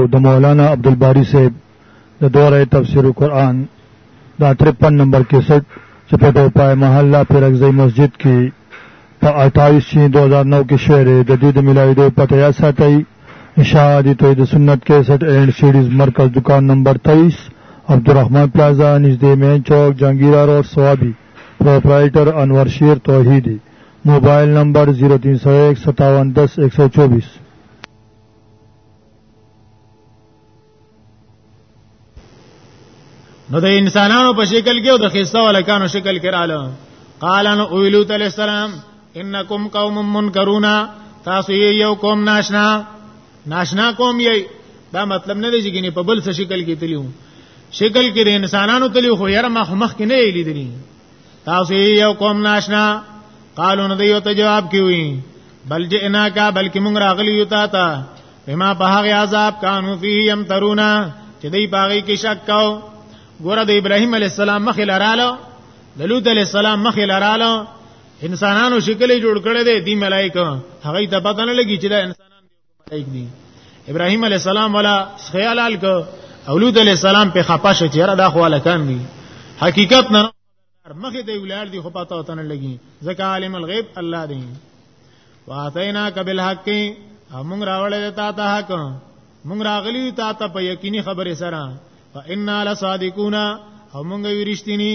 او د مولانا عبدالباری صاحب د دوره تفسیر قرآن دا 53 نمبر کیسټ چې په ټوپای محله پیرکزی مسجد کې په 28 شین 2009 کې شعر د دې د ملاویدو پته یا ساتي اشاعتی توحید سنت کیسټ اینڈ سیډیز مرکز دکان نمبر 23 عبدالرحمن پلازا نږدې مین چوک جنگیرا روډ سوابي پرپرایټر انور شیر توحیدی موبایل نمبر 03015710124 نو د انسانانو په شکل کې او د خسته ولکانو شکل کې رااله قال ان اویلو تعالی السلام انکم قوم منکرون تاسو یو قوم ناشنا ناشنا قوم یی دا مطلب نه دی چې ګنې په بل څه شکل کې تلیو شکل کې د انسانانو تلیو خو یاره مخ مخ کې نه لیدلی تاسو یو قوم ناشنا قالو نو دیو ته جواب کیوي بل جئنا کا بلکې مونږ راغلی یو تا ته بما په هغه عذاب کانو فيه يمترونا چې دی پاغي کې شک کاو ګوره د ابراهيم عليه السلام مخې لراله د لوط عليه السلام مخې لراله انسانانو شکل جوړ کړي دي ملائکه هغه ته پته نه لګي چې دا انسان ابراهيم عليه السلام ولا خیال الک اولود عليه السلام په خپه شو چې را دا خو الکان دي حقیقت نه مخه دی ولار دی خو پتا وته نه لګي ځکه عالم الغیب الله دی واتینا کبل حق موږ راولې تا ته حق موږ راغلی تا ته په یقیني خبره سره فإنا لصادقون او موږ وی رښتینی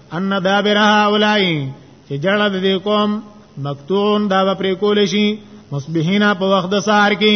ان دابر هؤلاء چې جړه د دې قوم مقتون دا به پرې کول شي مصبحینا په وخت د سحر کې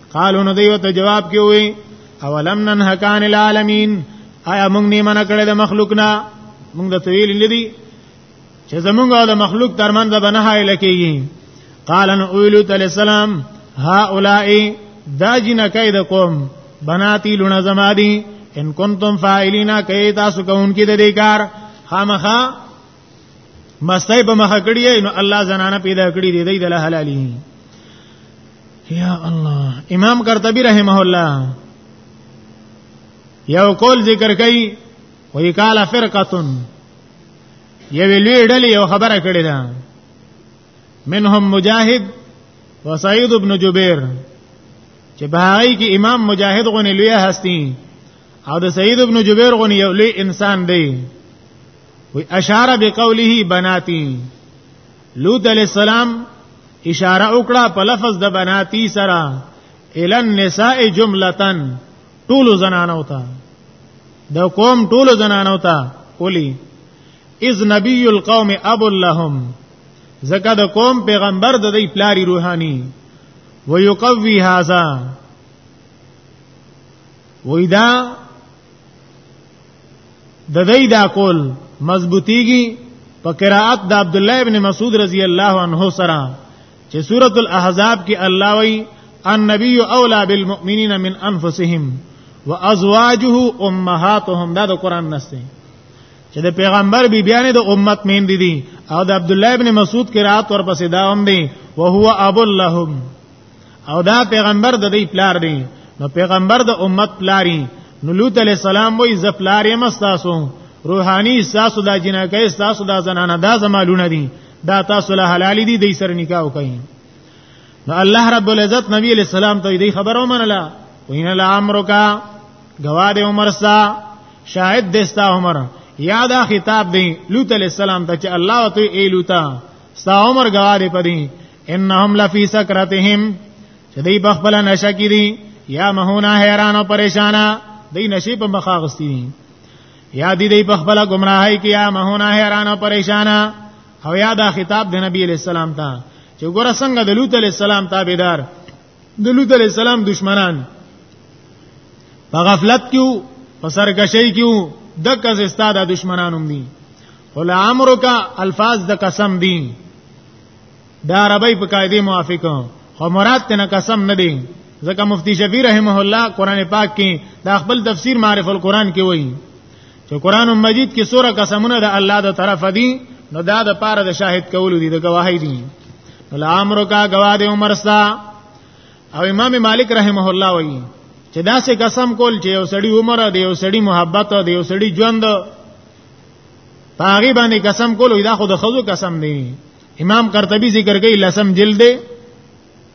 قالو نو دیو ته جواب کې وي اولم ننهکان العالمین آیا موږ نه منع کړی د مخلوق نه موږ د تویل لدی چې زمونږ او د مخلوق ترمنځ به نه حایل کیږي قال ان اولو تعالی السلام هؤلاء دا جنکای د قوم بناتی لونه زما دي ان کنتم فاعلینا کای تاسو کوونکې د دې کار خامخا مستای په مخه کړی نو الله زنانه پیدا کړی دی دی د حلالي یا الله امام قرطبی رحمه الله یو قول ذکر کوي وی قال فرقه یو لوی ډلې یو خبره کړې ده منهم مجاهد وسعید ابن جبیر چې بهایي کې امام مجاهد غونې لوی هستی او د سعید ابن جبیر غونې یو لوی انسان دی وی اشاره بقوله بناتی لوط علیہ السلام اشاره وکړه په لفظ د بناتی سره ال النساء جملتن ټول زنانو ته د قوم ټول زنانو ته ولی اذ نبی القوم اب لهم زکه د قوم پیغمبر د دی پلاری روحانی ويقوي هذا وېدا د دې دا کول مضبوطیږي په قراءت د عبد الله ابن مسعود رضی الله عنه سره چې سورۃ الاحزاب کې الله وی النبی اولا بالمؤمنین من انفسهم وازواجه امهاتهم دا د قران نسته چې د پیغمبر بی بیان د امت مین دي دي او د عبد الله ابن مسعود قرات ورپسې داوم دي او هو ابو لهم او دا پیغمبر د دې پلار دی نو پیغمبر د امت پلاری نو لوط علی السلام وای ز پلار یې مستاسو روحانی ساسو دا جنکه ساسو دا زنانه دا زمالونه دي دا تاسو له حلال دي د سر نکاح وکړي نو الله رب العزت نبی علیہ السلام ته دې خبرو منله وین الامر کا گواد عمر سا شاهد دستا عمر یاد خطاب دی لوط علیہ السلام ته چې الله وتعالى ای لوطا ستا عمر گواد پدې انهم لفی سکرتهم چې دی په خپل نشه کې دي یا مهونه حیران او پریشان دی نشي په مخ اغستی دي یا دی دی په خپل گمراهی کې یا مهونه حیران او پریشان او یا دا خطاب د نبی علی السلام ته چې ګوره څنګه د لوط علی السلام تابعدار د لوط علی السلام دشمنان په غفلت کې په سرکشي کې د کس استاد دشمنان هم دي قل امرک الفاظ د قسم دي دا عربی په قاعده موافق خو مراد تنه قسم نه دي ځکه مفتی شفیع رحمه الله قران پاک کې دا خپل تفسیر معرف القرآن کې وایي چې قران مجید کې سوره قسمونه د الله د طرف دي نو دا د پاره د شاهد کول دي د گواهی دي الامر کا گواه د عمر ستا او امام مالک رحمه الله وایي چې دا سه قسم کول چې یو سړی عمر دی یو سړی محبت دی یو سړی ژوند پاغي باندې قسم کول دا خو د خزو قسم دی امام قرطبي ذکر کوي لسم جلد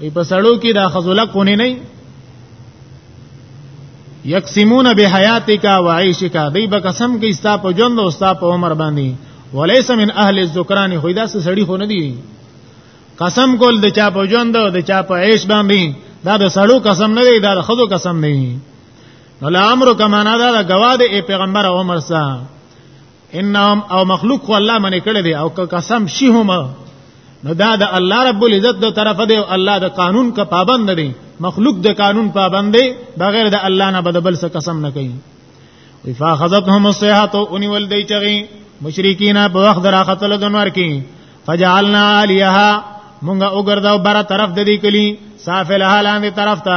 ای په سړو کې دا خزوله کونی نه یقسمون بحیاتک و عیشک دی به قسم کې استا په ژوند او استا په عمر باندې ولیس من اهل الذکران خو دا سړی خو نه دی قسم کول د چا په ژوند او د چا په عیش باندې دا د سړو قسم نه دی دا د خزو قسم نه دی نو لامر کمانا دا د گواد ای پیغمبر عمر سره انهم او مخلوق خو الله منې کړی دی او قسم شي هم نو دا د الله رب العزت د طرفه دی او الله د قانون کا پابند دی مخلوق د قانون پابند دی بغیر د الله نه بدبل څه قسم نه کوي وفا خذتهم الصيحه ان ولدی چغي مشرکین په وخت راختل د نور کې فجعلنا عليها مونږه وګرځاو بر طرف د دې کلی صافلها لاندې طرف ته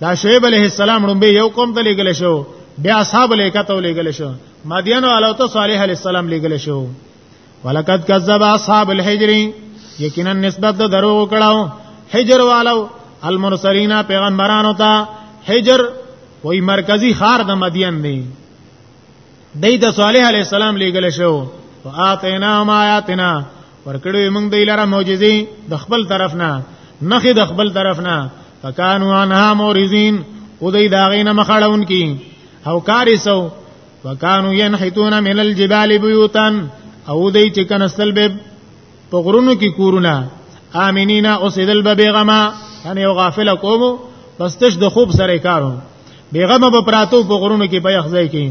دا شعیب علیه السلام لومبه یو قوم ته لګل شو بیا اصحاب الیکه ته لګل شو مدین او الوت صالح علیه السلام لګل شو ولقد کذب اصحاب الحجر یقینا نسبت د درو کړهو حجر والو المرسلین پیغمبرانو ته حجر وای مرکزی خار د مدین دی دای د صالح علیه السلام لګل شو واتینا ما آیاتنا ورکړو موږ دی لاره معجزې د خپل طرف نه نخې د خپل طرف نه فکانو انها مورزین او دی داغینه مخړون کی او کاری سو وکانو ينحتون من الجبال بيوتا او دی چې کنستل به په غرونو کې کورونه امنینا اوسیدل به بیغما یعنی یو غافل قوم پستش د خوب سره کارو بیغما به پراتو په غرونو کې بیخ ځای کې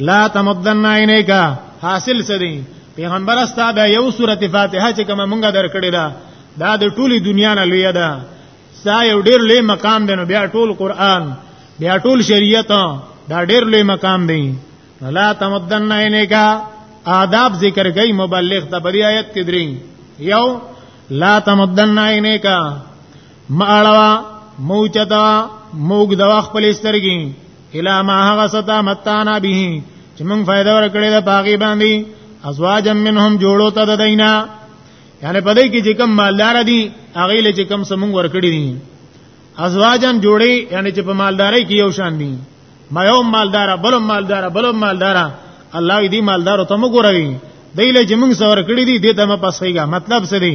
لا تمدن عینیک حاصل سدی پیغمبر استا دا یو سورته فاتحه چې کوم مونږه درکړی دا دا د ټولي دنیا نه لوی ده ستا یو ډیر لوی مقام دی نو بیا ټول قران بیا ټول شریعت دا ډیر لوی مقام دی لا تمدن عینیک آداب ذکر گئی مبلغ ته بری آیت کې درې یو لا تمدن عینیک ماړوا موچتا موګ د خپل سترګي الا ما هغه ستا متانا به چې موږ فائدہ ورکړې ده باغی باندې ازواج منهم جوړو ته د دینا یعنی په دې کې چې کوم مالدار دي هغه له چې کوم سمون ورکړي دي ازواجن جوړي یعنی چې په مالداري کې یو شان دي ما یو مالدار بل مالدار بل مالدار الله دې مالدار ته موږ ورغی دی له چې موږ سور کړی دي دې ته مې پسېګا مطلب څه دی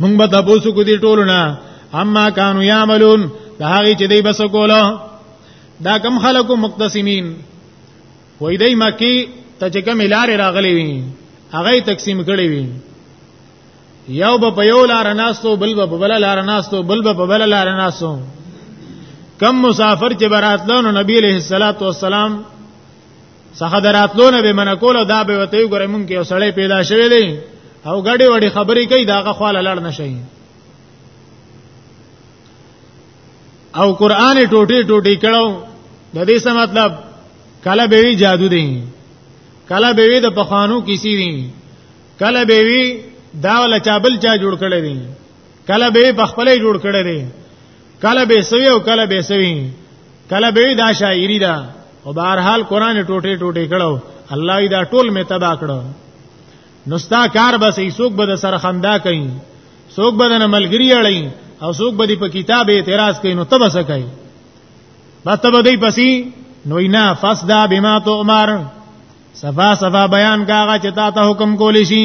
موږ به تاسو کو دي ټول نه اما كانوا يعملون دا هغه چې دوی بس کوله دا کم خلکو مقتسمین وای دای مکی ته چې کوم لار راغلی وي هغه تقسیم کړی وي یو به په یو لار ناستو بل به په بل لار ناستو بل به په بل لار ناستو کم مسافر چې براتلو نبی علیہ الصلوۃ والسلام څخه دراتلونه به من کول دا به وته ګورې مونږ کې یو سړی پیدا شوی دی او غړي وړي خبرې کوي داغه خواله لړ نشي او قران ټوټي ټوټي کړو د دې څه مطلب کله به وی جادو دی کله به وی د پخوانو کیسی دی کله به وی دا ولا چابل چا جوړ کړی دی کله به په خپل جوړ کړی دی کله به سوي او کله به سوي کله به دا شاعری ده او بهر حال قران ټوټه ټوټه کړو الله یې دا ټول می تبا کړو نوستا کار بس ایسوک به سره خندا کوي سوک به نه ملګری اړي او سوک به په کتاب اعتراض کوي نو تبه سکای بس تبه دی پسی نو نه فسدا بما تو عمر صفا صفا بیان کاغه چې تا ته حکم کولی شي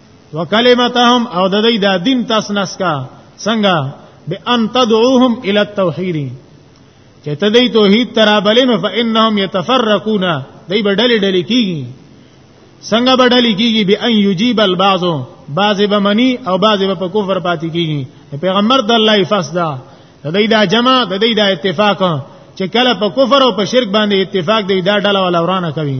وکلمتهم او د دې د دین تاسو نسکا څنګه به ان تدعوهم الى التوحید چې ته دې توحید ترابلنو فانهم يتفرقون دې بدل ډل کیږي څنګه بدل کیږي به ان یجیب البعض بعض به منی او بعض به په کفر پاتې کیږي پیغمبر د الله فسدا د دې د جمع د دې د اتفاق چې کله په کفر او په شرک باندې اتفاق دی دا ډله ولا ورانه کوي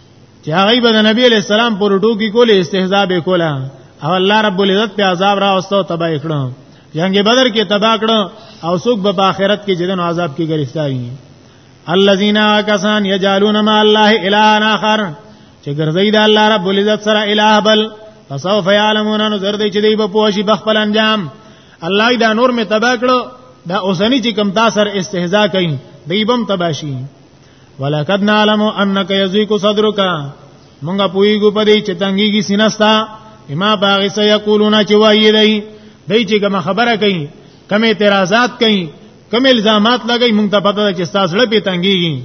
چې هغه به د نبی علی السلام پر ټوکی کولې استهزاء به کوله او الله رب العزت په عذاب را واستو تباہ کړو جنگ بدر کې تباہ کړو او څوک به آخرت کې جدن عذاب کې گرفتاری الذين كسان يجعلون مع الله اله اخر چې ګرځي د الله رب العزت سره اله بل فسوف يعلمون نو زر دې چې دی په پوښي بخپل انجام الله دا نور می تبا کړو دا اوسنی چې کم تاسو استهزاء کوي دی بم تباشي ولقد نعلم انك يضيق صدرك مونږه پویګو پدې چې تنګيږي سینستا اما باغ سه یقولون چې وایي دی دای چې کوم خبره کوي کوم اعتراضات کوي کوم الزامات لګي مونږ ته پته ده چې تاسو لړ په تنګيږي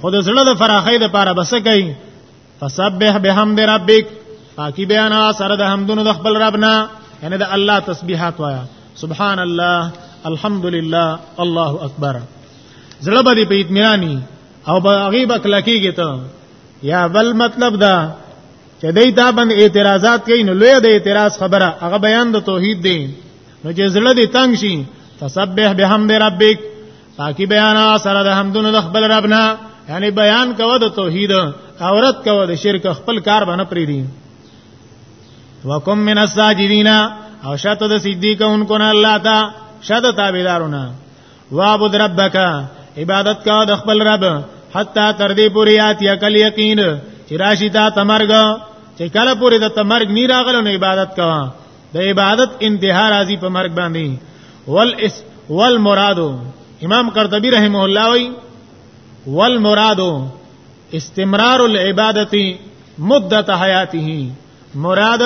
خو د زړه د فراخې د پاره بس کوي فسبح بحمد ربک پاکي بیان سره د حمدونو د خپل ربنا یعنی د الله تسبیحات وایا سبحان الله الحمد لله الله اکبر زړه به په اطمینانی او هغه به کلکیږي ته یا بل مطلب دا چې دای دا باندې اعتراضات کوي نو لوی د اعتراض خبره هغه بیان د توحید دی نو چې زړه دې تنگ شي فسبح بحمد ربک پاکی بیان سره د حمدونو د خپل ربنا یعنی بیان کوو د توحید اورت کوو د شرک خپل کار باندې پری دي وکم من الساجدین او شاته د صدیقونکو نه الله تا شاته تابعدارونه وعبد ربک عبادت کا د خپل رب حتا تر دې پورې یات یقل یقین چې راشي تا تمرګ چې کله پورې د تمرګ نه راغلو نو عبادت کا د عبادت انتها راځي په مرګ باندې ول اس ول مرادو امام قرطبی رحم الله وی ول مرادو استمرار العبادت مدت حیاته مراد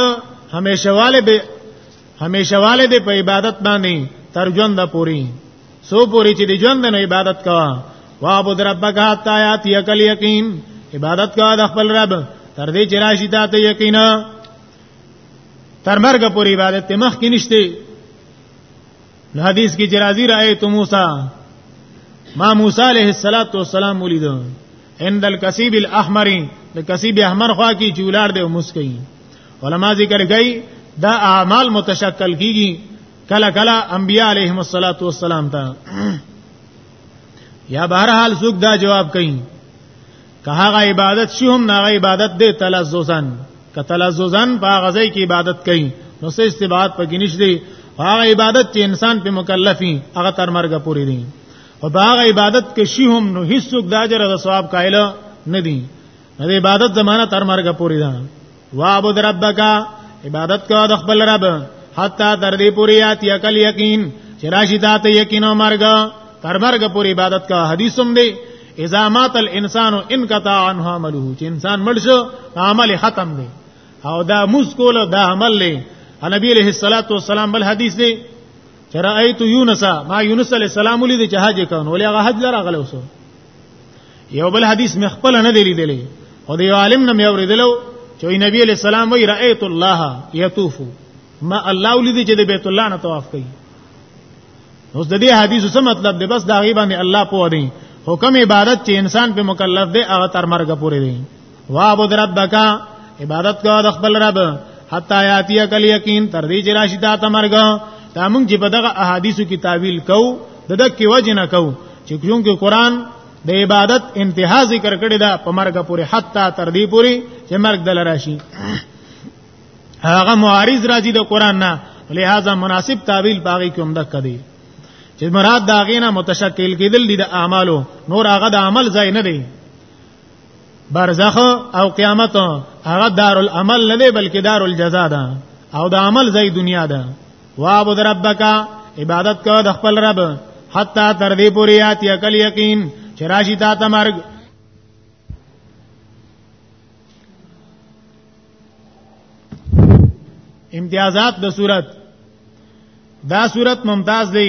همیشه والے به همیشه والے دې په عبادت باندې تر ژوند پوري سو پوري چې د ژوند نه عبادت کا وعبد ربک حتا یاتی کل یقین عبادت کا د خپل رب تر دې چې راشي تا ته یقینا تر مرګ پورې عبادت ته مخ کې نشته نو حدیث کې جرازی رایت موسی ما موسی علیہ الصلات والسلام ولید عند الکسیب الاحمر د کسیب احمر خوا کې چولار دی مسکی علما ذکر کوي دا اعمال متشکل کیږي کله کله انبیاء علیهم الصلاۃ والسلام ته یا بهرحال څوک دا جواب کوي که هغه عبادت شي هم نه عبادت دی تلززن که تلززن په غزای کې عبادت کوي نو څه استباد پکې نشته هغه عبادت چې انسان په مکلفي هغه تر مرګه پورې دي او هغه عبادت کې شي هم نو هیڅوک دا جره د ثواب قائل نه دي د عبادت زمانہ تر مرګ پوری ده وعبد ربک عبادت کو د خپل رب حتا تر دې پوری یات یقل یقین چې راشي ذات یقین او مرګ تر مرګ پوری عبادت کا حدیثم دی اذا مات الانسان انقطع عنه عمله چې انسان مړ شو عمل ختم دی او دا موس کول دا عمل دی نبی علیہ الصلوۃ والسلام بل حدیث دی چرایت یونس ما یونس علیہ السلام لید چې حج کون ولې هغه حج لره غلوسو یو بل حدیث مې خپل نه دی لیدلی او د یو عالم نه مې اوریدلو چې نبی علیہ السلام وی رأیت الله یطوف ما الله ولید چې د بیت الله نه طواف کوي اوس د دې حدیث څه مطلب دی بس دا غیبه الله پوه دی حکم عبادت چې انسان په مکلف دی هغه تر مرګ پورې دی وعبد ربک عبادت کو د خپل رب حتا یاتی کل یقین تر دې چې راشي تا تمرګ دا موږ چې په دغه احادیثو کې تعویل کو د دک کې وجه نه کو چې کیونکه قران د عبادت انتها ذکر کړی دا په مرګ پورې حتا تر دې پورې چې مرګ دل راشي هغه معارض راځي د قران نه لہذا مناسب تعویل باغی کوم دک دی چې مراد دا غینه متشکل کېدل دي د اعمالو نور هغه د عمل ځای نه دی برزخ او قیامت هغه دار العمل نه دی بلکې دار الجزا ده او د عمل ځای دنیا ده وعبد ربک عبادت کو د خپل رب حتا تر دې پورې آتی عقل یقین چې راشي تا ته مرګ امتیازات د صورت دا صورت ممتاز دی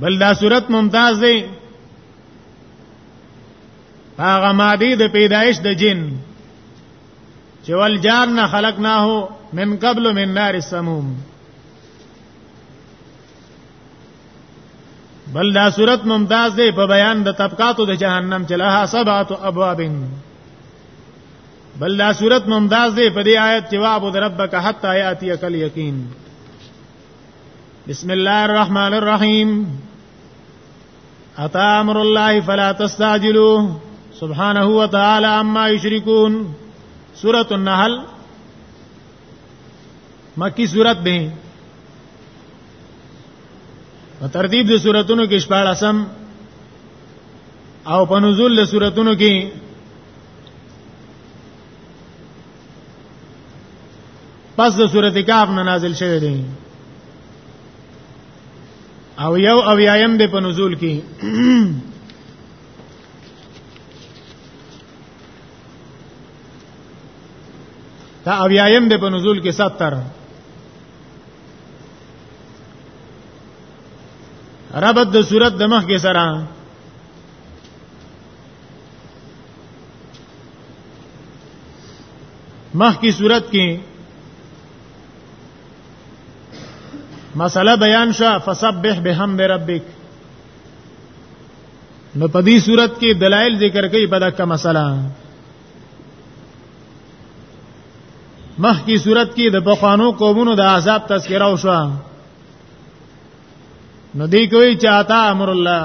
بل دا صورت ممتاز دی هغه ماده د پیدایش د جن چې ول جان نه خلقناه من قبل من نار السموم بل دا صورت ممتاز دی په بیان د طبقاتو د جهنم چې لها سبعه ابواب بل دا صورت ممتاز دی په دې آیت چې وعبد ربک حتا یاتیک الیقین بسم الله الرحمن الرحیم اتا امر الله فلا تستعجلوا سبحانه وتعالى عما يشركون سورۃ النحل مکی سورۃ به په ترتیب د سوراتونو کې شپږم او په نزول د سوراتونو کې پس د سورته کاف نه نازل شوی دی او یو او یایم د په نزول کې دا او یایم د په نزول کې 70 ربط د صورت د مخ کې سره مخ کی صورت کې مسله بیان شوه فسبح بحمد ربک نو په دې صورت کې دلایل ذکر کوي په دغه مسله مخ کی صورت کې د بخانو قومونو د عذاب تذکرہ وشو نو دی کوي چاته امر الله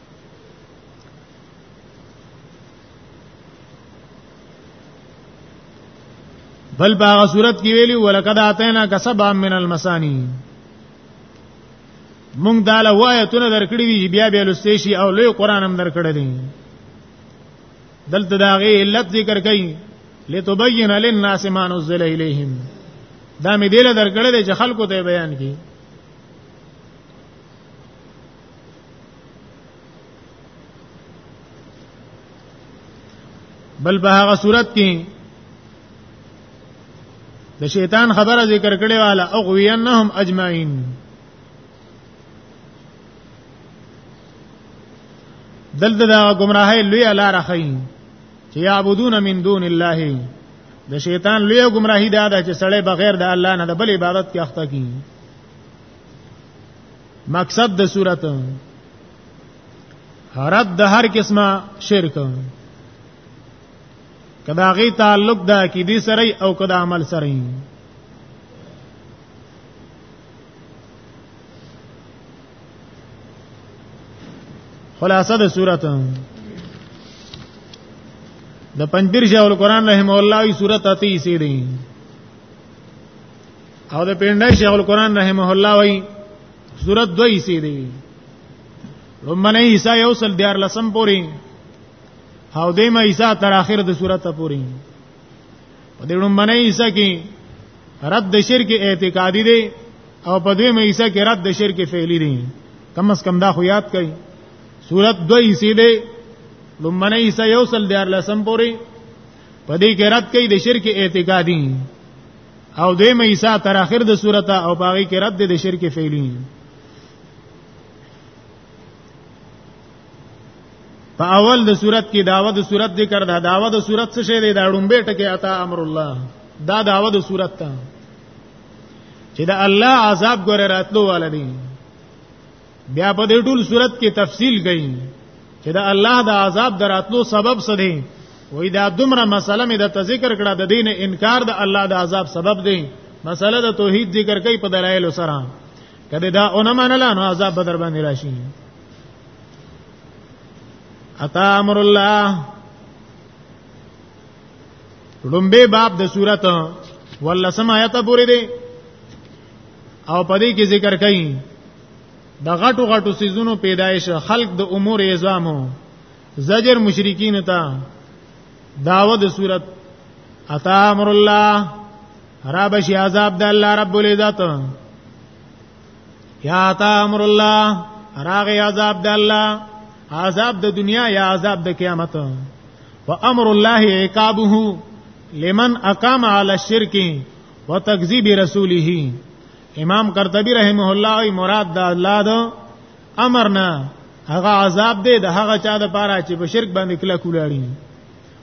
بل باغ صورت کې ویلی ولقد اتینا کسبا من المسانی مونږ دا له وایتونه درکړي وی بیا بیا لسته شي او لوی قران هم درکړي دي دلته دا غي علت ذکر کړي لتبین للناس ما نزل الیہم دا می دل درکړي چې خلکو ته بیان کړي بل په هغه صورت کې د شیطان خبره ذکر کړي والا او غوینهم اجمعین دلته دا گمراهی لوی لار خي چې یعبدون من دون الله د شیطان لوی گمراهی دا ده چې سړی بغیر د الله نه د بل عبادت کې اخته کیږي مقصد د صورت رد د هر قسمه شرک کدا غي تعلق د عقیدې سره او کدا عمل سره خلاصه د صورت د پنځبیر شاول قران رحم الله ای صورت اتی سیدی او د پیندای شیخ القرآن رحمه الله وای سورۃ دوی سی دی لمنه عیسی یو سل دیار لسم پوری او دیمه عیسی تر اخر د سورۃ پوری په دې لمنه عیسی کې رد د شرک اعتقادي دی او په دې مېسه کې رد د شرک فعلی دی کم اس کم دا خو یاد کړئ صورت دوی سی دی لمنه عیسی یو سل دیار لسم پوری پدې کې رد کوي د شرک اعتقادي او دې مې عیسی تر اخر د سورته او باغی کې رد د شرک فعلی په اول د صورت کې داوه د صورت ذکر دا داوه د صورت څه شی دی دا ډومبه ټکی عطا امر الله دا داوه د صورت ته چې دا الله عذاب ګره راتلو ولدي بیا په دې ټول صورت کې تفصیل کړي چې دا الله د عذاب دراتلو سبب څه دی وې دا دومره مسله مې د ذکر کړه د دین انکار د الله د عذاب سبب دی مسله د توحید ذکر کوي په دلایل سره کله دا اون منلا نو عذاب بدر باندې راشي اتا امر الله لومبه باب د صورت ولسم آیت پوری دی او پدې کې ذکر کړي د غټو غټو سيزونو پیدایش خلق د امور اعظامو زجر مشرکین ته داوه د صورت اتا امر الله را بشي عذاب د الله رب العزت یا اتا امر الله راغی عذاب د الله عذاب د دنیا یا عذاب د قیامت و امر الله عقابه لمن اقام على الشرك وتكذيب رسوله امام قرطبي رحمه الله ای مراد د الله د امر نه هغه عذاب دی د هغه چا د پاره چې په شرک باندې کله کولاړي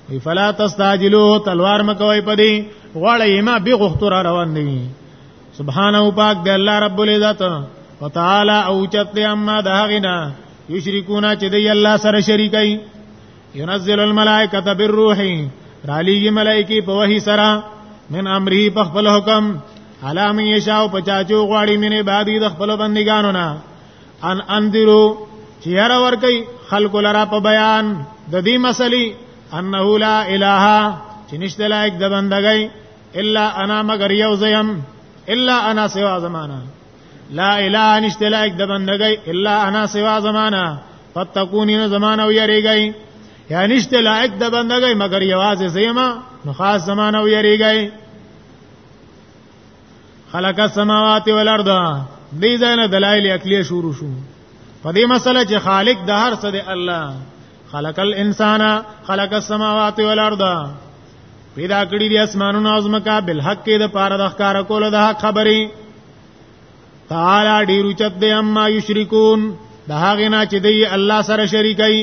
وی فلا تستعجلوا تلوار مکوي پدی غړې ما به غختور روان دی سبحانه او پاک دی الله رب العزت وتعالى او چت اما دهغنا یشرکونا چې دی الله سره شریکای ينزل الملائکه بالروح را لېږي ملائکه په وحي سره من امره په خپل حکم علام یشاء په چاچو غواړي منه بادي د خپل بندګانو نه ان انذرو چې هر ور کوي خلق لرا په بیان د دې مسلې انه لا اله چې نشته لایک د بندګۍ الا انا مگر یو زیم الا انا سوا زمانہ لا اله نشته لایک د بندګۍ الا انا سوا زمانہ فتقونی نه زمانہ او یریږي یا نشته لایک د بندګۍ مگر یوازې زیما نو خاص زمانہ او یریږي خلق السماوات والارض دې ځنه دلایل عقلی شروع شو په دې مسله چې خالق د هر څه دی الله خلق الانسان خلق السماوات والارض پیدا کړی دی اسمانونو او زمکا بالحق کې د پاره د ښکار کولو د حق خبرې تعالی ډیر چت دی اما یشرکون د هغه نه چې دی الله سره شریکای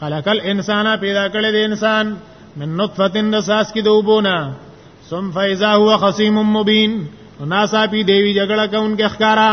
خلق الانسان پیدا کړی دی انسان من نطفه د ساس کې د وبونه ثم فاذا هو خصيم مبين ناسا پی دیوی جګړه کوونکې ښکارا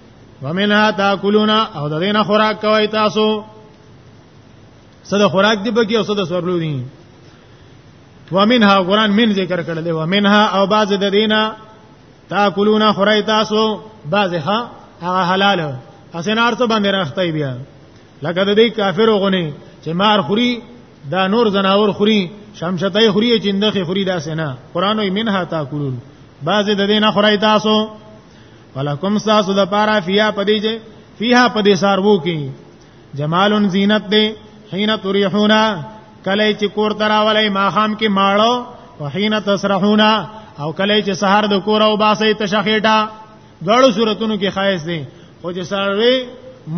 ومنها تاکلون او د دینه خوراک کوي تاسو صد خوراک دی بګي او صد سورلو دي ومنها قران من ذکر کړل دی ومنها او باز د دینه تاکلون خورای تاسو باز ها هغه حلال اسنار ته باندې راخته بیا لکه د دې کافرو غني چې مار خوري دا نور زناور خوري شمشتای خوري چندخي خوري دا سینا قران وي منها تاکلون باز د دینه خورای تاسو ولکم ساسو د پارا فیا پدی جه فیها پدی سار وو کی جمال زینت دی حين تريحون کله چې کور تراولې ماخام کې ماړو وحين تسرحون او کله چې سحر د کور او باسي تشخېټا دړو صورتونو کې خایس دي خو چې سروي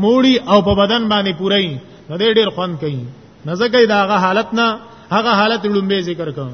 موړي او په بدن باندې پوري نو دې ډېر خوند کوي نزګې داغه حالت نه هغه حالت لومبه ذکر کوم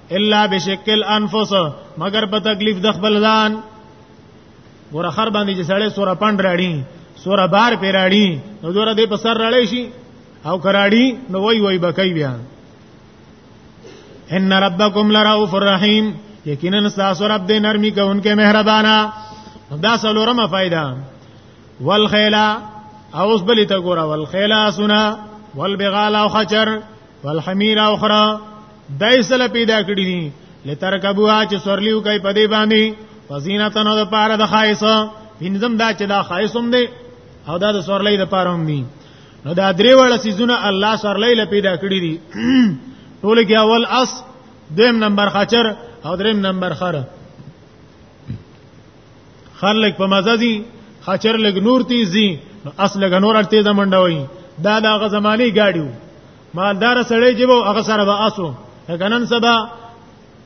الا بشکل انفس مگر په تکلیف د خپل ځان ګور خر باندې چې سړی سوره پند راړي سوره بار پې راړي نو زور دې په سر راړې شي او کراړي نو وای وای بکای بیا ان ربکم لرؤف الرحیم یقینا تاسو رب دې نرمي کوونکې مهربانا دا سلورمه فائدہ والخیلا او اوس بلی ته ګوره والخیلا سنا والبغال او خچر والحمیر او خرا دای سره پیدا کړی دي لترکبوا چې سورلیو کوي په دې باندې فزینتن او د پاره د خایسه پینځم دا چې دا خایسوم دی او دا د سورلې د پاره هم دی نو دا درې وړه سيزونه الله سورلې له پیدا کړی دي ټول کې اول اس دیم نمبر خچر او دریم نمبر خر خر لګ په مزه دي خچر لګ نور تیزي اس لګ نور ارته زمنډوي دا دا غ زماني گاډیو مالدار سړی چې وو هغه سره به اسو کنن سبا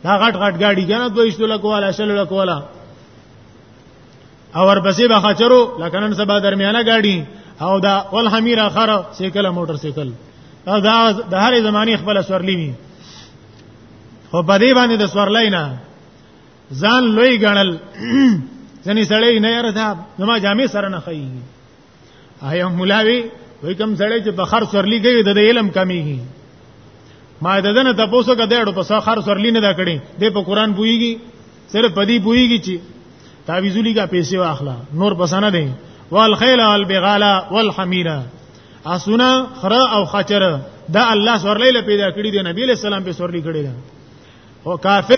دا غټ غټ گاډي کنه دوه شتو لکواله شل لکواله او ورپسې به خچرو لکنن سبا درمیانه گاډي او دا ول حمیر اخر سیکل موټر سیکل دا د هر زمانی خپل سورلی وي خو په دې باندې د سورلای نه ځان لوی ګڼل ځنې سړی نه یاره دا زما جامې سره نه خایي آیا ملاوی وای کوم سړی چې په خر سورلی کوي د علم کمیږي ما د دنه تاسو کا دړو په خر سورلی نه دا کړي د په قران پويږي سره پدی پويږي چې تعویذلی کا پیسې واخلا نور پسانه دی والخيل والبغالا والحميره اسونه خره او خچر دا الله سورلی له پیدا کړی دی نبی له سلام په سورلی کړی دی او کافر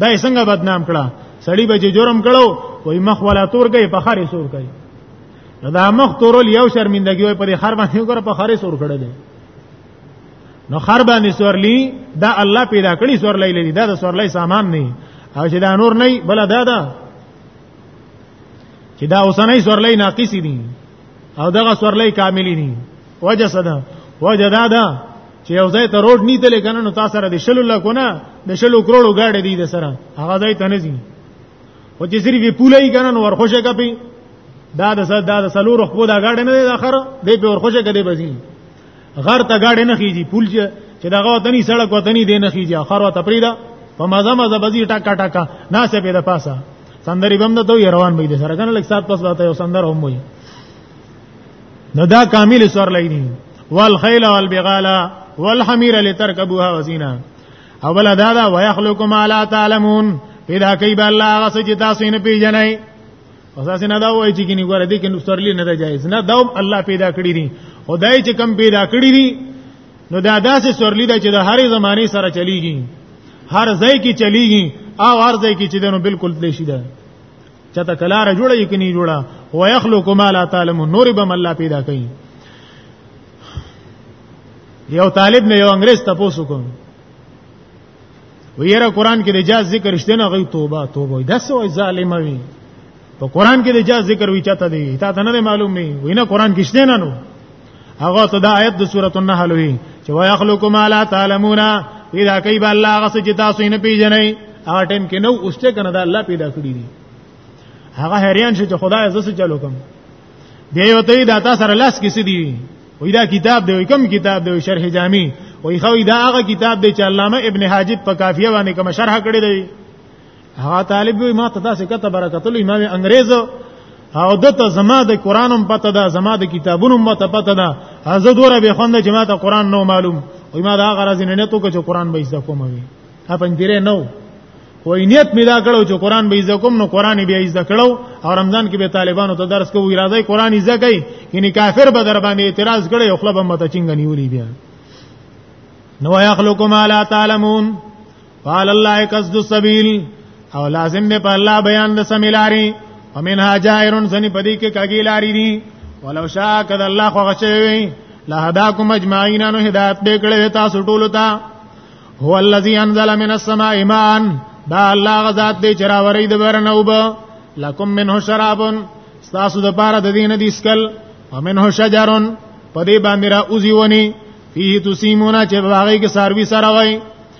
دا یې څنګه بدنام کړه سړی به چې جرم کړو وای مخ ولا تور گئی په خارې سور گئی دا مخ تورول یو شرمندګي وای په دې خر باندې وګوره په خارې سور کړه دی نو خر باندې سورلی دا الله پیدا کړی سورلې لري دا د سورلې سامان نه او چې دا نور نه بل دا دا چې دا اوسنۍ سورلې ناقصې دي او دغه سورلې کاملې دي وجه صدا وجه دا ده چې یو ځای ته روډ نیته لکنه نو تاسو سره د شلو لکونه د شلو کروڑو ګاډي دی د سره هغه ځای ته نه ځي او چې صرف پولای کنه نو ورخوشه کپی دا د سر دا د سلو روح په دا ګاډي نه دی اخر دی په ورخوشه کدی بزی غر ته ګاډي نه خيږي پول چې چې دا غو تني سړک وتني دی نه خيږي اخر وته پریدا په مزه مزه بزی ټاکا ټاکا ناسه په د پاسه سندري بم د تو روان به دي سره کنه لک سات پس راته یو سندر هم وي نو دا کامل سور لګی والخيل والبغال والحمير لتركبوها وزينه اول ادا دا ويخلق ما لا تعلمون پیدا کوي به الله هغه چې تاسو نه پیژنئ اساس نه دا وایي چې کینی ګوره دې کې نوسترلی نه جایز نه دا الله پیدا کړی دي خدای چې کم پیدا کړی دي نو دا داسې سورلی ده چې د هرې زمانه سره چلیږي هر ځای کې چلیږي او هر ځای کې چې دنو بالکل تلشي ده چته کلار جوړه یې کني جوړه او يخلق ما لا تعلم نور به الله پیدا کوي یو طالب نه یو انګريز تاسو کوم ویره قران کې د جاز ذکر شته نه غي توبه توبه د سوې ظالم وي په قران کې د جاز ذکر وی چاته دی تا ته نه معلوم نه وینه قران کې شته نه نو هغه ته د آیت د سورۃ النحل وی چې ويخلق ما لا تعلمون پیدا کوي به الله هغه چې تاسو نه پیژنئ هغه ټیم کې نو اوسته کنه دا الله پیدا کړی دی هغه حیران شو چې خدای زسه چلو کوم دی یو ته دا تاسو سره لاس کې سدي وی دا کتاب دی کوم کتاب دی شرح جامی وی خو دا هغه کتاب دی چې علامه ابن حاجب په کافیه باندې کوم شرح کړی دی هغه طالب وي ما ته داسې کته برکتل امام انګريز او دته زما د قرانم پته ده زما د کتابونو مته پته ده هزه دوره به خوند چې ما ته قران نو معلوم وي ما دا غرض نه نه تو چې قران به زده کوم وي اپن پیره نو وای نیت می دا کړو چې قران به زده کوم نو قران به زده کړو او رمضان کې به طالبانو ته درس کوو اراده قران زده کوي یعنی کافر به در باندې اعتراض کړي خپل به مت چنګ نیولې بیا نو یا خلق ما لا تعلمون قال الله قصد السبيل او لازم دی په الله بیان د سمیلاری ومنها جائرن سنی پدی کې کګی لاری دی ولو شاء کد الله خو غشوی لهداکم اجمعین نو هدایت به کړی تاسو ټول ته هو الذی انزل من السماء ایمان دا الله غزاد دی چرا وری د بر نوب لکم منه شرابن تاسو د پاره د دین دی سکل ومنه شجرن پدی باندې را اوزیونی فيه تسیمونا چې باغی کې ساروی سره وای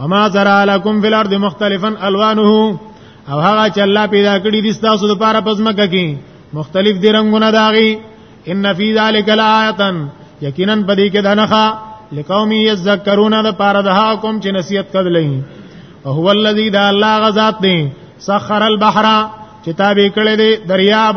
وما ذرا لكم في الارض مختلفا الوانه او هغه چې الله پیدا کړی دي تاسو د پاره پزمکه کې مختلف دي رنگونه داغي ان فی ذلک لآیه یقینا پدې کې دنخه لقوم یذکرون د پاره ده کوم چې نصیحت کړلې او هو الذی دا الله غزاد دی سخر البحر چې تابې کړې دي دریاب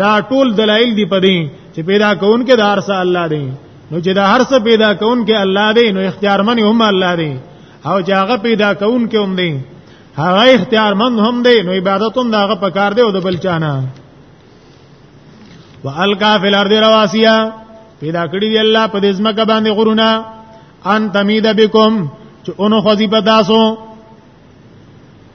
دا ټول دلایل دی پدې چې پیدا کون کې د هرڅه الله دی نو چې دا هرڅه پیدا کون کې الله دی نو اختیارمن هم الله دی او چې هغه پیدا کون کې هم دی هغه اختیارمن هم دی نو عبادت هم داغه پکار دی او د بل چانه والقا فی الارض رواسیا پیدا کړی دی الله په دې ځمکه باندې غرونه ان تمید بكم چې اونو خذی په تاسو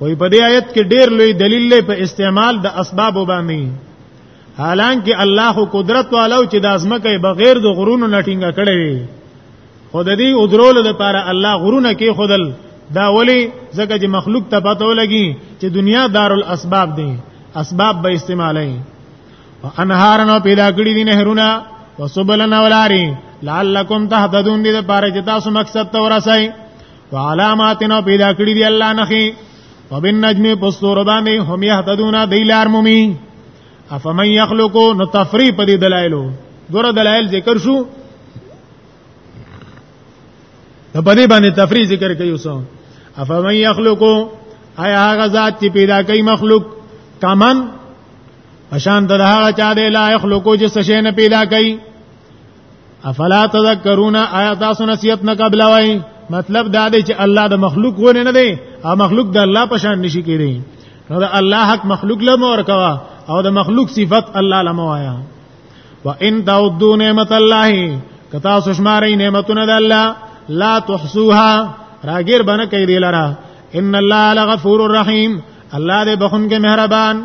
وای په دې آیت کې ډېر لوی دلیل لري په استعمال د اسباب باندې حالانکه الله خو قدرت والو چې د ازمکه بغیر د غرونو نټینګه کړي وي خود دې او درول د پاره الله غرونه کې خودل دا ولی ځکه چې مخلوق ته پته ولګي چې دنیا دارالاسباب دی اسباب به استعمالای انهارن پیدا کړی دي نهرونه وسبلن ولاری لعلکم تهتدون دې لپاره چې تاسو مقصد ته ورسئ وعلاماتنا پیدا کړی دی الله نخي وبالنجم پستور باندې هم يهتدون دیلار مومي افمن يخلقو نو تفریق په دې دلایلو ګوره دلایل ذکر شو نو په دې باندې تفریق ذکر کوي اوس افمن يخلقو اي هغه ذات چې پیدا کوي مخلوق کمن پشان د هغه چا دی لا يخلقو چې څه شي نه پیدا کوي افلا تذکرون آیا تاسو نصیحت نه قبل وای مطلب دا دی چې الله د مخلوق غونه نه دی او مخلوق د الله په شان نشي کېدی نو د الله حق مخلوق له مور کوا او د مخلوق صفت الله لمو آیا وان تعدوا نعمت الله کتا سشمارې نعمتونه د الله لا تحسوها راګیر بنه کوي دی لرا ان الله لغفور رحیم الله دې بخون کې مهربان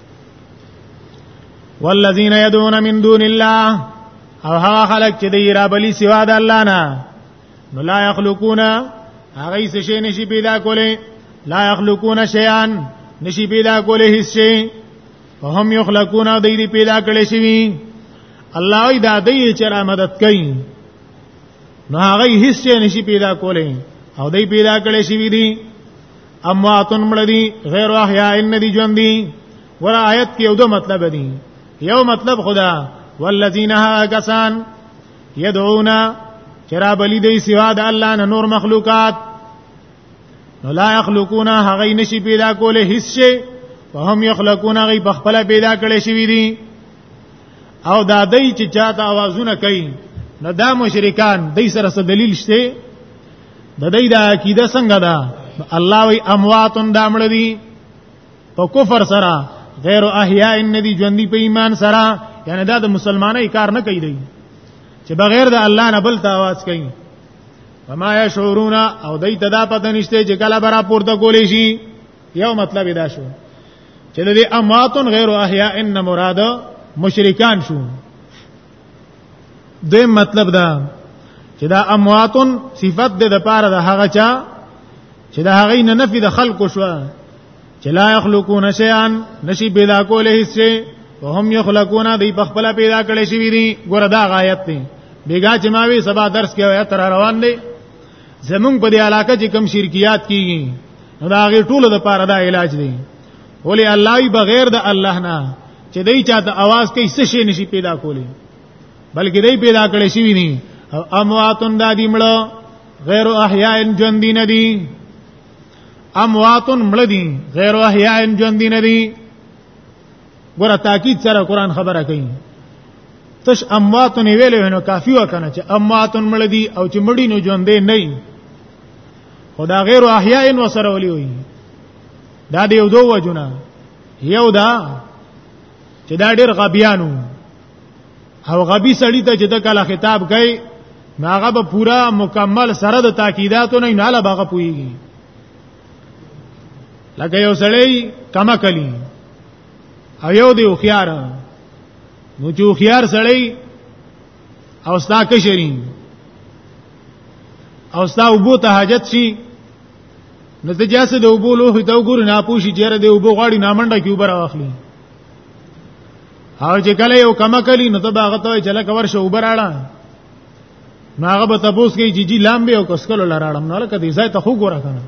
والذین یدعون من دون الله او هغه خلک چې د ایرابلی سوا د الله نه نو لا یخلقون هغه څه شي نشي پیدا کولی لا یخلقون شیئا نشي پیدا کولی هیڅ شي وهم یخلقون د دې پیدا کړي شي الله ای دا دې چې را مدد کوي نو هغه هیڅ شي نشي پیدا کولی او دې پیدا کړي شي دي امواتن مړدي غیر احیا ان دي ژوند دي ور آیت کې یو د مطلب دي یو مطلب خدا والذین هاکسان یدعون چرا بلی دی سوا د الله نه نور مخلوقات نو لا یخلقون هغه نشي پیدا کوله هیڅ شي وهم یخلقون هغه په خپل پیدا کړي شي دي او دا دای چې چاته आवाजونه کوي نو دا مشرکان دای سره څه دلیل شته د دې د عقیده څنګه ده الله وی امواتن دامړ دي په کفر سره غیر احیاء ندی ژوندۍ په ایمان سره یعنی دا د مسلمانۍ کار نه کوي دی چې بغیر د الله نه بل ته आवाज کوي وما یشعرون او دای ته دا پته نشته چې کله برا پورته کولی شي یو مطلب دا شو چې د امواتن غیر احیاء ان مراد مشرکان شو دوی مطلب دا چې دا امواتن صفت ده د پاره د هغه چا چې دا هغه نه نفي د خلق شو چې لا يخلقون شيئا نشي پیدا کوله هیڅ وهم يخلقون دی په خپل پیدا کړي شي وی ګور دا غایت دی بیګا چې ما وی سبا درس کې وای تر روان دی زمونږ په دې علاقې کې کم شرکیات کیږي دا غي ټولو د پاره دا علاج دی ولی الله بغیر د الله نه چې دای چاته आवाज کوي څه شي نشي پیدا کولی بلکې دای پیدا کړی شي ویني او امواتن د دې مړو غیر احیاء ژوند دي نه دي امواتن مړ دي غیر احیاء ژوند دي نه دي ګوره تاکید سره قران خبره کوي تش امواتن ویلې نو کافی وکنه چې امواتن مړ دي او چې مړی نو ژوند نه خدا غیر احیاء وسره ولي وي دا دی یو دوه جنا یو دا چې دا ډېر غبیانو او غبی سړی ته چې د کله خطاب کوي ناغه به پورا مکمل سره د تاکیداتو نه نه لباغه پويږي لکه یو سړی کما کلی او یو دی خيار نو چې خيار سړی او ستا کشرین او ستا وبو ته حاجت شي نو ته جاسه د وبو لوه ته وګور نه پوښي چیرې د وبو غاړي نامنډه کې وبره واخلي او چې کله یو کما کلی نو ته باغ ته چلا کور شو وبراړه ناغه به تاسو کې جی جی لامبه او کسکل لراړم نو لکه دې ځای ته خو ګوره کنه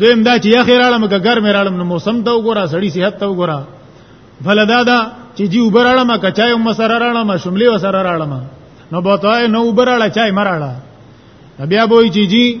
دویم دا چې یا خیرالم که ګرم راړم نو موسم ته وګوره سړی صحت ته وګوره فلدا دا چې جی وبراړم که چای هم سره راړم شملې وسره راړم نو بوتای نو وبراړه چای مراړه بیا بوئی چې جی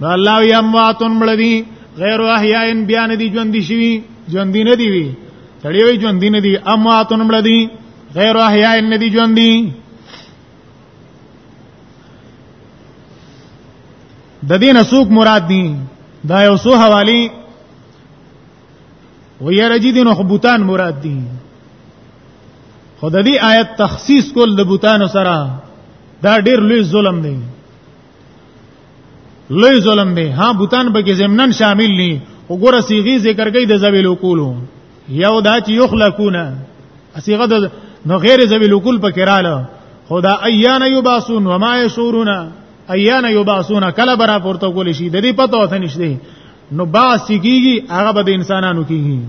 نو الله یا امواتون مړ دي غیر احیاء بیان دي ژوند دي شي ژوند دي نه دي وي سړی وي ژوند دي نه دي امواتون مړ دي غیر احیاء نه دي ژوند دي د دې نسوک مراد دي دا یو سو حوالی ویره جی دین خو بوتان مراد دي خدای دې آیت تخصیص کول د بوتانو سره دا ډیر لوی ظلم دی لوی ظلم دی ها بوتان به کې زمنن شامل ني وګوره صيغه ذکر کوي د ذویل عقول یو دا چې یخلقونه صيغه د نو غیر ذویل عقول پکې رااله خدا ایان یباسون و ما یشورون ایان یباسون کله برا پورته کول شي د دې پته وته نشته نو با سیږي هغه به انسانانو کیږي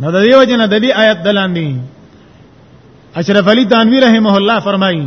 نو د دې وجه نه د دې آیت دلاندې اشرف علی تنویر رحمه الله فرمایي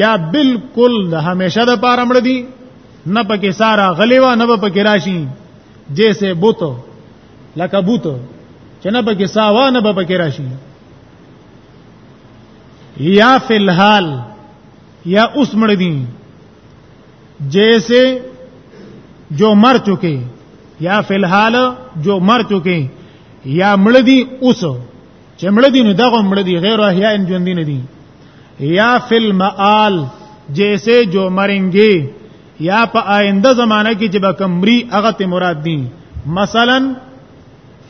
یا بالکل د همیشه د پاره مړ دي نه پکې سارا غلی و نه پکې راشي جیسے بوتو لکه بوتو چې نه پکې ساوا نه پکې راشي یا فی الحال یا اوس مړ دي جیسے جو مر چکے یا فی الحال جو مر چکے یا مړ دي اوس چې مړ دي نو دغه مړ دي غیر احیاء ژوند نه دي یا فی المآل جیسے جو مریں گے یا په آینده زمانہ کې چې به کمری هغه ته مراد دي مثلا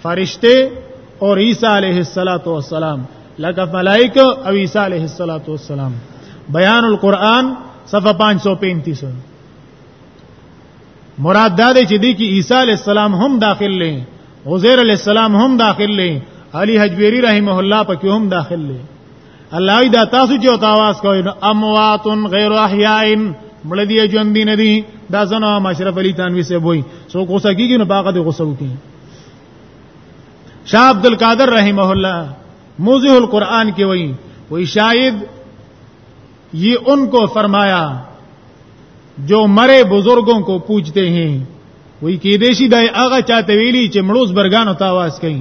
فرشته او عیسی علیه السلام لکه ملائکه او عیسی علیه السلام بیان القرآن صفحه 535 مراد دا دی چې دی کې عیسی علی السلام هم داخل لې عزیر علی السلام هم داخل لې علی حجبیری رحمه الله پکې هم داخل لې الله ای دا تاسو چې تاواز کوئ نو اموات غیر احیاء مړ دی ژوند دی نه دی دا زنه مشرف علی تنوی سے وای سو غوسه کیږي نو باغه دی غوسه وکي شاه عبد القادر رحمه الله موزه القرآن کې وای وای شاید یہ ان کو فرمایا جو مرے بزرگوں کو پوجتے ہیں وہی کی دیشی دای هغه چاته ویلی چې مړوس برګانو تاواز کوي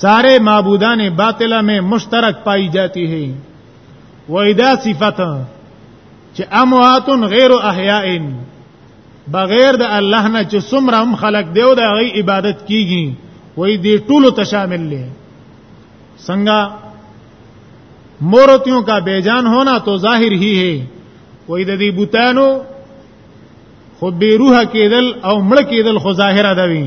سارے معبودان باطلہ میں مشترک پائی جاتی ہے و ادا صفت چې اموات غیر احیاء بغیر د الله نه چې څومره هم خلق دیو د غي عبادت کیږي وې دې ټولو ته شامل لې څنګه مورتیوں کا بیجان ہونا تو ظاهر ہی ہے وې د دې بوتانو خو بیروه کېدل او مړ کېدل خو ظاهره ده وی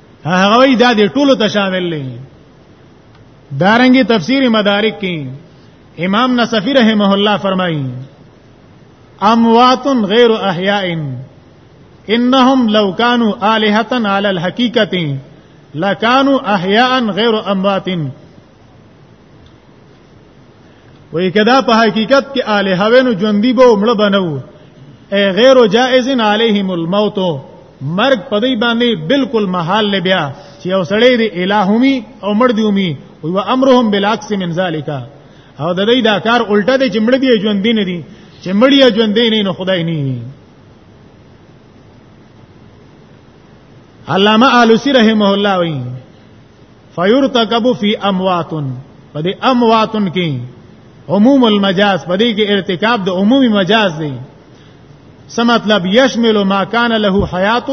هغه وی دا د ټولو ته شامل دی دارنګي تفسیر مدارک کې امام نصفی رحمه الله فرمایي اموات غیر احیاء انهم لو كانوا الهه على الحقيقه لكانوا احياء غير اموات وای کدا په حقیقت کې اله هوینو ژوندۍ به مړ بنو ای غیر جائز علیهم الموت مرګ په دې باندې بالکل محال نه بیا چې یو سړی دی الہومی او مړ دیومی او امرهم بالعکس من ذالک او د دې دا کار الټه دی چې مړ دی ژوند دی نه دی چې مړ دی ژوند دی نه خدای نه علامه آلوسی رحمه الله وی فیرتکب فی امواتن په دې امواتن کې عموم المجاز په دې کې ارتکاب د عمومي مجاز دی څه مطلب یشمل ما کان له حیات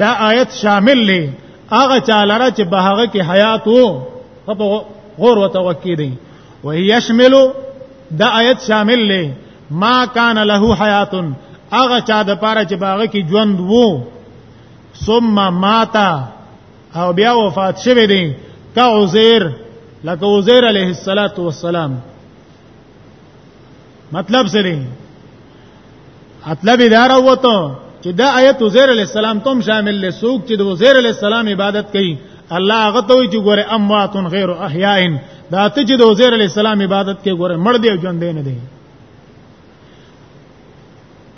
دا آیت شامل لې هغه چالره چې به هغه کې حیات وو په غور وتوکی دی و یشمل دا آیت شامل لې ما کان له حیات هغه چا د پاره چې باغ کې ژوند وو ثم ماتا او بیا وفات شوه دی کا عزیر لکه عزیر علیه الصلاۃ والسلام مطلب څه دی مطلب دا راوته چې دا آیت عزیر علیه السلام تم شامل له سوق چې د عزیر علیه السلام عبادت کوي الله هغه ته وی چې ګوره اموات غیر احیاء دا ته چې د عزیر علیه السلام عبادت کې ګوره مړ دی ژوند دی نه دی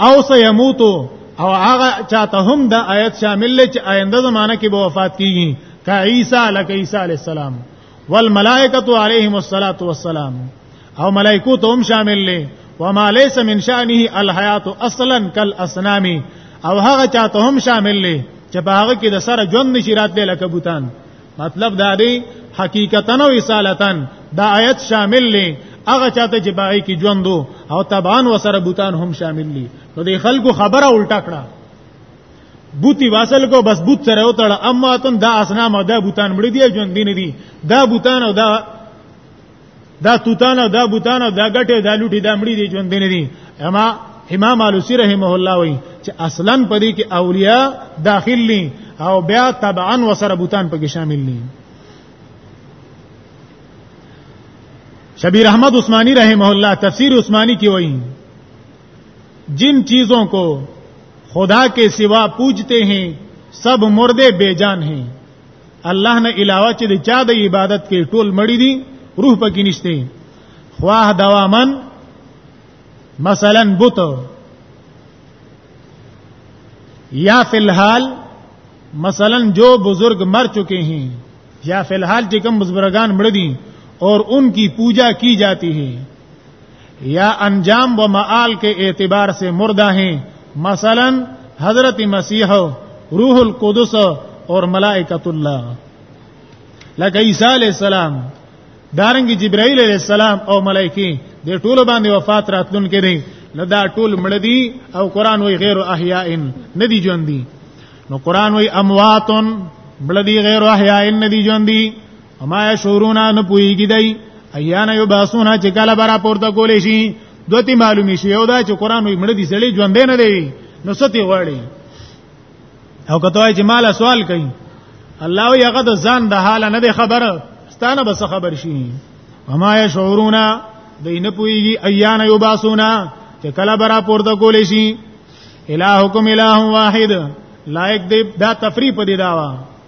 او سيموتو او هغه چاته هم دا آیت شامل لې چې آینده زمانہ کې به وفات کیږي کا عیسی لکه عیسی علی السلام والملائکۃ علیهم الصلاۃ والسلام او ملائکو ته هم شامل لې وما ليس من شأنه الحیات اصلا کالاسنام او هغه چاته هم شامل لې چې په هغه کې د سره ژوند نشی راتلې لکه بوتان مطلب دا دی حقیقتا او اصالتا دا آیت شامل لې هغه چاته چې باغی کې ژوندو او تبان وسره بوتان هم شامل دي نو د خلکو خبره الټا کړه بوتی واسل کو بس بوت سره او تړه اما تن دا اسنام او دا بوتان مړ دي ژوند دي نه دي دا بوتان او دا دا توتان او دا بوتان او دا ګټه دا لوټي دا مړي دي ژوند نه دي اما امام علوسی رحمه الله وی چې اصلا پدې کې اولیاء داخل دي او بیا طبعا وسره بوتان پکې شامل دي شبیر احمد عثماني رحمه الله تفسیر عثماني کې وایي جن چیزوں کو خدا کے سوا پوجتے ہیں سب مردے بے جان ہیں الله نه علاوه چې د چا د عبادت کې ټول مړی دي روح پکې نشته خواه دوامن مثلا بوت یا فی الحال مثلا جو بزرگ مر چکے ہیں یا فی الحال چې کوم بزرگان مړ دي اور ان کی پوجا کی جاتی ہے یا انجام و معال کے اعتبار سے مردہ ہیں مثلا حضرت مسیح روح القدس اور ملائکۃ اللہ لکه عیسی علی السلام دارنګ جبرائیل علی السلام او ملائکی د ټولو باندې وفات راتلون کې دي نو دا ټول مړ دي او قران وی غیر احیاء نه دي ژوند دي نو قران وی امواتن مړ دي غیر احیاء نه دي ژوند دي اما شورون نه پويږي دی ایان یو باسونه چې کله برا پورته کولې شي دوتی معلومی شي یو دا چې قران وي مړ دي سړي ژوند نه دی نو ستي غواړي او کته چې مال سوال کوي الله یې هغه د ځان د حال نه دی خبر ستانه بس خبر شي وما يشعرون دین پویږي ایان یو باسونه چې کله برا پورته کولې شي الہکم الہ واحد لایک دې دا تفریح پدې داوا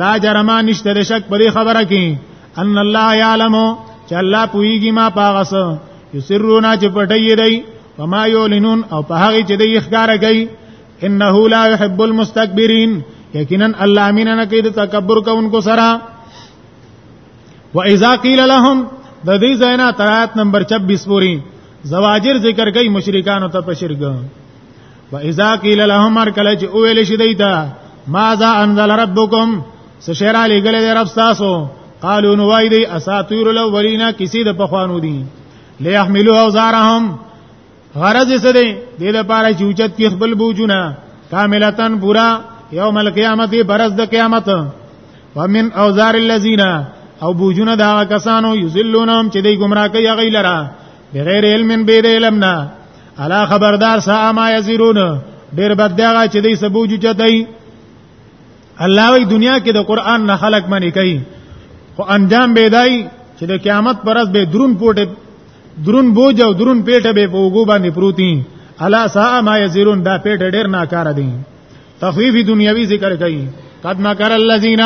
لا جرما نشته شک په دې خبره کې ان الله يعلم چې الله پويږي ما پاغس یسرون چې پټي دی وما يعلنون او په هغه چې دی ښکارا کوي انه لا يحب المستكبرين یقینا الله امین نه کوي د تکبر کوونکو سره واذا قيل لهم د دې زینا ترات نمبر 26 پوری زواجر ذکر کوي مشرکان ته په شرک و اذا قيل لهم اركل چې اویل شي دیتا ماذا انزل ربكم سشیر علی گله دې رب تاسو قالو نو وای دی اساطیر الاولینا کسی د پخوانو دي ليحملوا اوزارهم غرض یې سره دې لپاره چې اوچت کې خپل بوجونه کاملتن پورا یوم القیامت برز د قیامت ومن اوزار الذین او بوجونه دا کسانو یذلونهم چې دوی گمراه کوي غیلرا بغیر علم به علمنا الا خبردار سا ما یزرون ډیر بد دی هغه چې دې سبوج چتای الله وی دنیا کې د قران نه خلق منی کوي خو انجام به دای چې د قیامت پر ورځ به درون پټه درون بوج او درون پیټه به په وګو باندې پروتي الا سا ما یزرون دا پیټه ډیر ناکاره دي تخفیف دنیوي ذکر کوي قد مکر الذین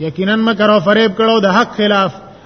یقینا مکر او فریب کړو د حق خلاف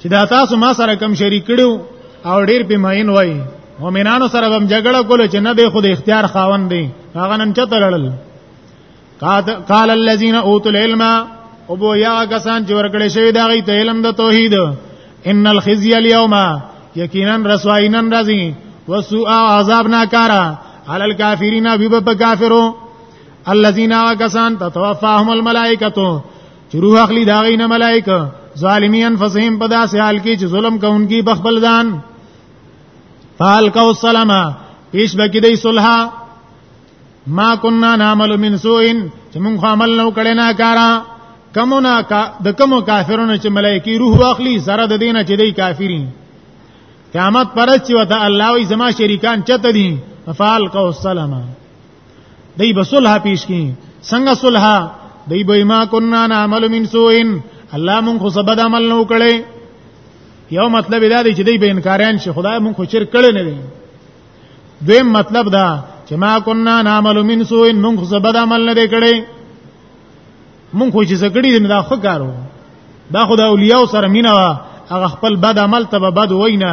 چې دا تاسو ما سره کم شریک کړو او ډیر په ماین وای مؤمنانو سره هم جګړه کوله چې نه دی خود اختیار خاوند دی هغه نن چته لړل قال الذين اوتوا العلم او بو یا کسان چې ورکړې شوی دا غي ته علم د توحید ان الخزي اليوم یقینا رسواینا رضی وسوء عذاب ناکارا علی الکافرین بيب کافرو الذين کسان تتوفاهم الملائکه چې روح اخلي دا غي نه ملائکه ظالمی انفسهم په داسې حال کې چې ظلم کوونکی بخبل ځان فال کو السلام پیش بکی دی صلح ما كنا نعمل من سوء چې موږ عمل نو کړی نه کارا کمونا کا د کمو کافرونو چې ملائکی روح واخلي سره د دینه چې دی کافرین قیامت پرچ وته الله وي زما شریکان چته دي فال کو السلام دای به صلح پیش کی څنګه صلح دای به ما كنا نعمل من سوء الله مون خو سبد عمل نو کړي یو مطلب دا دی چې دای به انکاران شي خدای مون خو شرک کړي نه دی دویم مطلب دا چې ما كنا نعمل من سوء مون خو سبد عمل نه دی کړي مون خو چې زګړي نه دا خو کارو دا خدای اولیاء سره مینا هغه خپل بد عمل ته بد وینا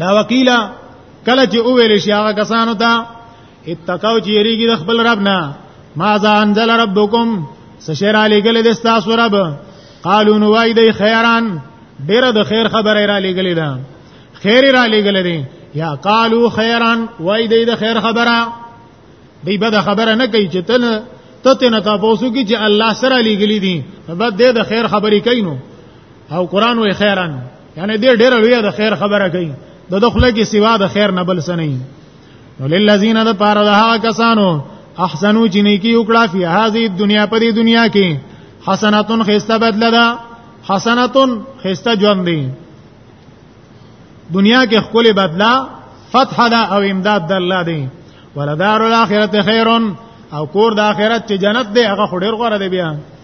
دا وکیلا کله چې او ویل شي هغه کسانو ته اتقوا چې یریږي د خپل رب نه ما ذا انزل ربکم سشیر علی گله د تاسو رب قالو نو وای دی خیران ډیره د خیر خبره را لګلې ده خیر را لګلې ده یا قالو خیران وای دی د خیر خبره دی بد خبره نه کوي چې تل ته نه تاسو کې چې الله سره لګلې دي بد دې د خیر خبرې کوي نو او قران وی خیرن یعنی دې ډېر لوی د خیر خبره کوي د دخله کې سوا د خیر نه بل سنئ نو للذین د پاره د هغه کسانو احسنو چې نیکی وکړه فی هذه دنیا په دې دنیا کې حسناتن خسته بدل ده حسناتن خسته ژوند دی دنیا کې خپل بدلا فتح ده او امداد د الله دی ولدار الاخرته خیرون او کور د اخرت چې جنت دی هغه خډیر غوړه دی بیا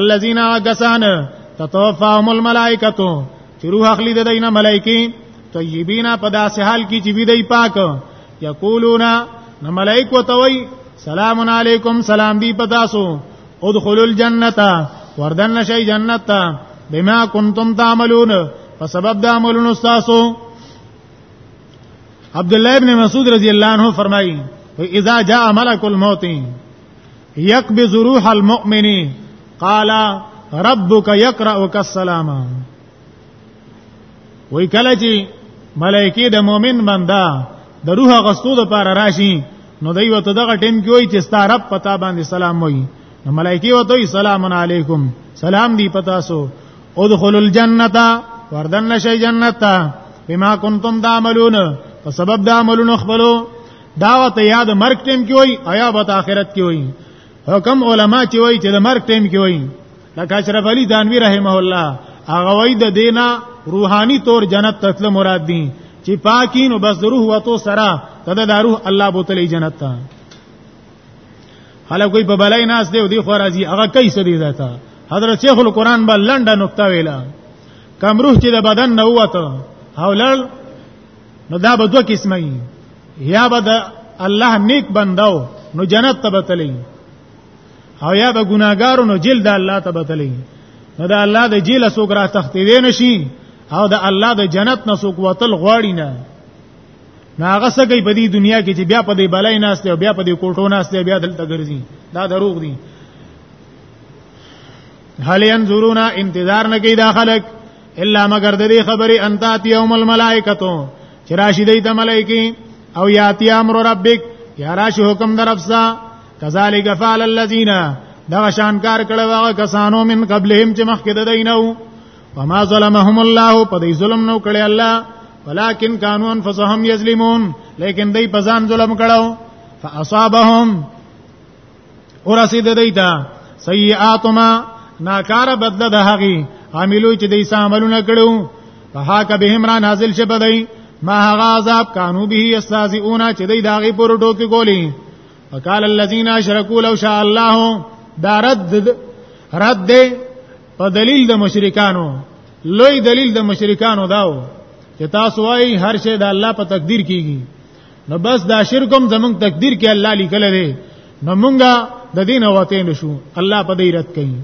الذين غسان تتوفاهم الملائکه چې روح اخلي د دینه ملائکی طیبینا په داسې حال کې چې وی دی پاک یقولون نو ملائکه توي سلام علیکم سلام دی پتاسو ادخلوا الجنه وردن شي جنت بما کنتم تعملون په سبب د عملونو تاسو عبد الله ابن مسعود رضی الله عنه فرمایي اذا جاء ملک الموت یقبض روح المؤمن قال ربک یقرأک السلام وای کله چې ملائکه د مؤمن بندا د روح غستو د پاره راشي نو دوی وته دغه ټیم کې وای چې ستاره پتا باندې سلام وای نو ملائکه وته وای سلام علیکم سلام دی پتا سو ادخلوا الجنه وردن شي جنت بما کنتم تعملون په سبب د عملونو خپلو دعوت یا د مرګ ټیم کې وای او یا به آخرت کې وای حکم علما چې وای چې د مرګ ټیم کې وای لکه اشرف علی دانوی رحمه الله هغه وای د دینا روحانی طور جنت تسلیم مراد دي چې پاکین او بس روح وته سره تدا د روح الله بوتلې جنت ته خلک کوئی په بلای ناس دی او دی خو راځي هغه کوي سدي ذاته حضرت شیخ القرآن بل لنډه نقطه ویلا کم روح چې د بدن نه وته او لړ نو دا به دوه قسمه وي یا به د الله نیک بندو نو جنت ته بتلی او یا به ګناګارو نو جیل د الله ته بتلی نو د الله د جیل سوګ را تختی دی نشي او د الله د جنت نه سوګ وتل غواړي نه ناغه سګي په دې دنیا کې چې بیا په دې بلای ناشته او بیا په دې کوټو ناشته بیا دلته ګرځي دا دروغ دي هل ينظرون انتظار نه کوي دا خلک الا مگر د دې خبرې ان تاتی یوم الملائکتو چې راشي دی د ملائکی او یاتی امر ربک یا راشي حکم درفسا کذالک فعل الذین دا شان کار کړه هغه کسانو من قبلهم چې مخکې د دینو وما ظلمهم الله په دې ظلم نو کړي الله ولكن كانوا انفسهم يظلمون لیکن دوی په ځان ظلم کړو فاصابهم ورسید دیتا سیئات ما ناکار بدله د هغي عاملو چې دیسا عملونه کړو فهاک بهم را نازل شه بدای ما هغه عذاب کانو به استاذیون چې دی داغي پر ټوکی کولی وقال الذين اشركوا لو شاء الله دا رد رد دی په دلیل د مشرکانو لوی دلیل د مشرکانو داو چې تاسو وايي هر شی د الله په تقدیر کیږي نو بس دا شرک هم زمونږ تقدیر کې الله لیکل دی نو مونږه د دین وته نشو الله په دې رد کوي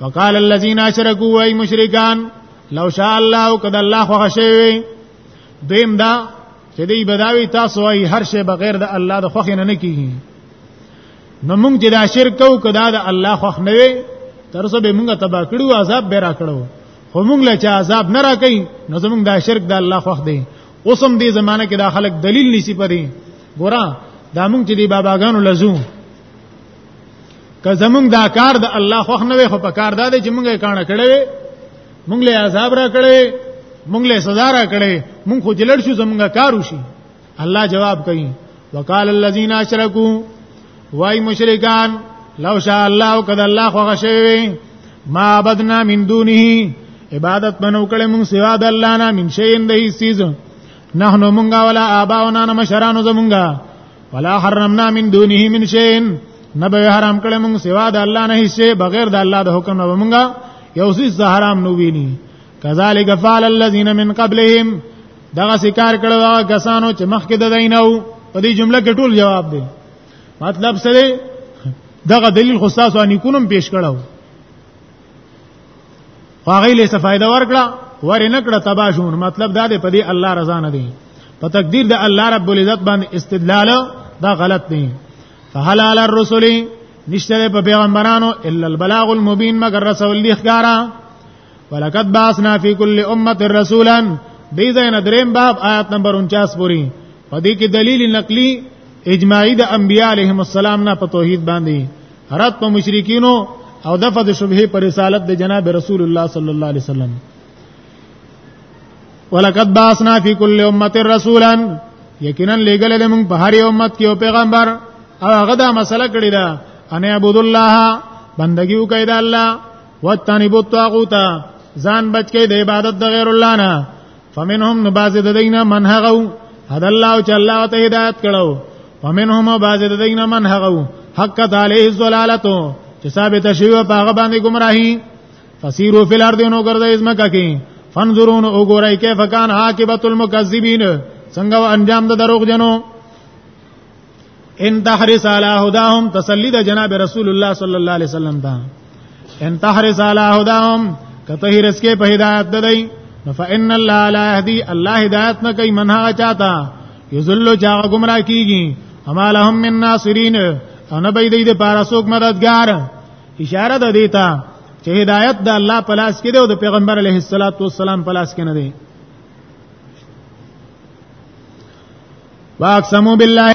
وقال الذين اشركوا اي مشرکان لو شاء الله قد الله خو شوی دیم دا چې دی بداوی تاسو وايي هر شی بغیر د الله د خوښ نه نه کیږي نو مونږ چې دا شرک کو کدا د الله خوښ نه وي تر څو به مونږه تبا کړو عذاب به را کړو خو مونږ له چا عذاب نه را کوي نو زمونږ دا شرک د الله خوښ دی اوسم دې زمانه کې دا خلک دلیل نسی پرې ګورا دا مونږ چې دی باباګانو لزو که زمونږ دا کار د الله خوښ نه وي خو په کار دا دی چې مونږه کانه کړې مونږ له عذاب را کړې مونږ له سزا را کړې مونږ خو جلړ شو زمونږه کار وشي الله جواب کوي وقال الذين اشركوا وای مشرکان لو شاء الله قد الله خو غشوي ما عبدنا من دونه عبادت منو کړه مون سوا د الله نه من شي اند هي سيز نحنو مونږه ولا اباونا نه مشرانو زمونږه ولا حرمنا من دونه من شي نبه حرام کړه مون سوا د الله نه هي شي بغیر د الله د حکم نه مونږه یو سیز حرام نو ویني کذالک فعل الذين من قبلهم دا سکار کړو دا کسانو چې مخکې د دیناو په دې جمله کې ټول جواب دی مطلب څه دی دغه دلیل خو تاسو ان کوم پیش کړو هغه له څه فائدہ ورکړه ورنه کړه تباشون مطلب دا دی په دې الله رضا نه دی په تقدیر د الله رب العزت باندې استدلال دا غلط دی فهل علی الرسل نشته په پیغمبرانو الا البلاغ المبین مگر رسول دی ښکارا ولقد بعثنا فی کل امه رسولا دې ځای نه دریم باب آیات نمبر 49 پوری په دې کې دلیل نقلی اجماعی د انبیاء علیهم السلام نه په توحید باندې رد په مشرکینو او دفع د شبهه پر رسالت د جناب رسول الله صلی الله علیه وسلم ولقد باسنا فی کل امه رسولا یقینا لګل د موږ په هر یو امت کې او پیغمبر هغه دا مسله کړی دا ان عبد الله بندگی وکړه الله وتنبو الطاغوت ځان بچ کې د عبادت د غیر الله نه فمنهم نباز د دینه من هغو هدا الله چې الله ته هدایت کړو فمنهم باز د دینه من هغو حق تعالی زلالتو چې ثابت شوی په هغه باندې گمراهي فسیرو فی الارض نو ګرځي ازمکه کې فنظرون وګورئ کیف کان عاقبت المکذبین څنګه انجام د دروغ جنو ان تحرس علی هداهم تسلی د جناب رسول الله صلی الله علیه وسلم دا ان تحرس علی هداهم کته هرس کې په هدایت ددای فإن الله لا يهدي الله هدایت نه کوي منها چاته یذل چا گمراه کیږي اما لهم من ناصرین او نه بيد دې پارا سوک مددگار اشاره ده دیتا چې هدایت د الله په لاس کې دی او د پیغمبر علیه الصلاۃ والسلام په لاس کې نه دی واقسمو بالله